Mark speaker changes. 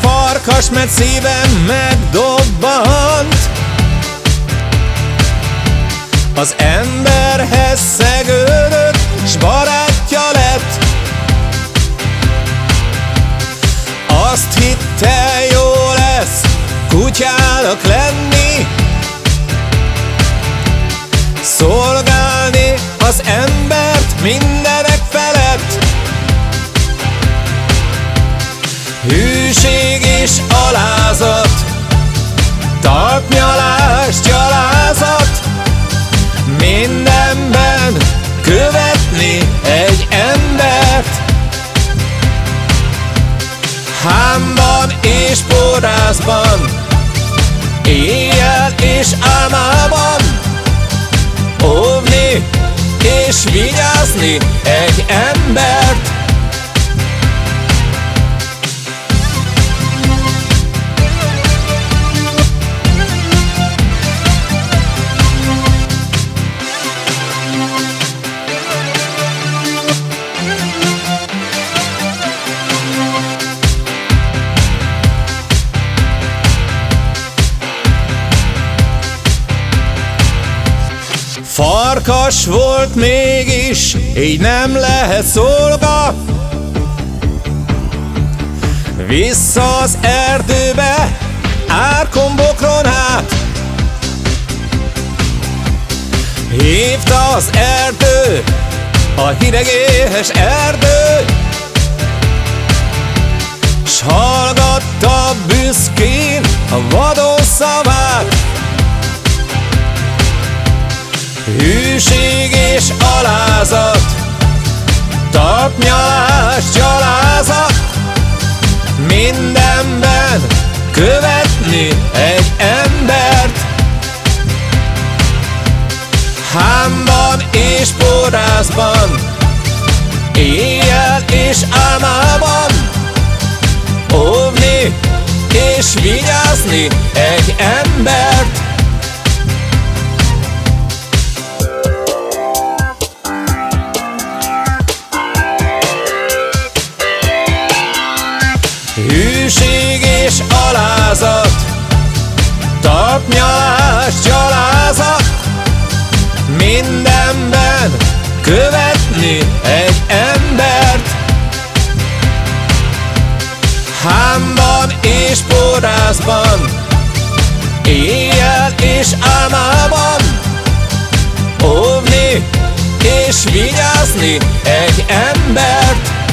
Speaker 1: farkas, mert szívem megdobbant. Az emberhez szegődött, s barátja lett. Azt hitte jó lesz, kutyának lenni. Szolgálni az embert mindenek Hűség és alázat Talpnyalás, gyalázat. Mindenben követni egy embert. Hámban és porrászban Éjjel és álmában. Óvni és vigyázni egy embert Farkas volt mégis, így nem lehet szolga Vissza az erdőbe, árkombokron át. Hívta az erdő, a hideg erdő. S hallgatta büszkén a vadon Hűség és alázat. Tapnyalás, gyalázat. Mindenben követni egy embert. Hámban és porrászban Éjjel és álmában. Óvni és vigyázni egy embert Tapnyalás, gyalázat. Mindenben követni egy embert. Hámban és porrászban Éjjel és álmában. Óvni és vigyázni egy embert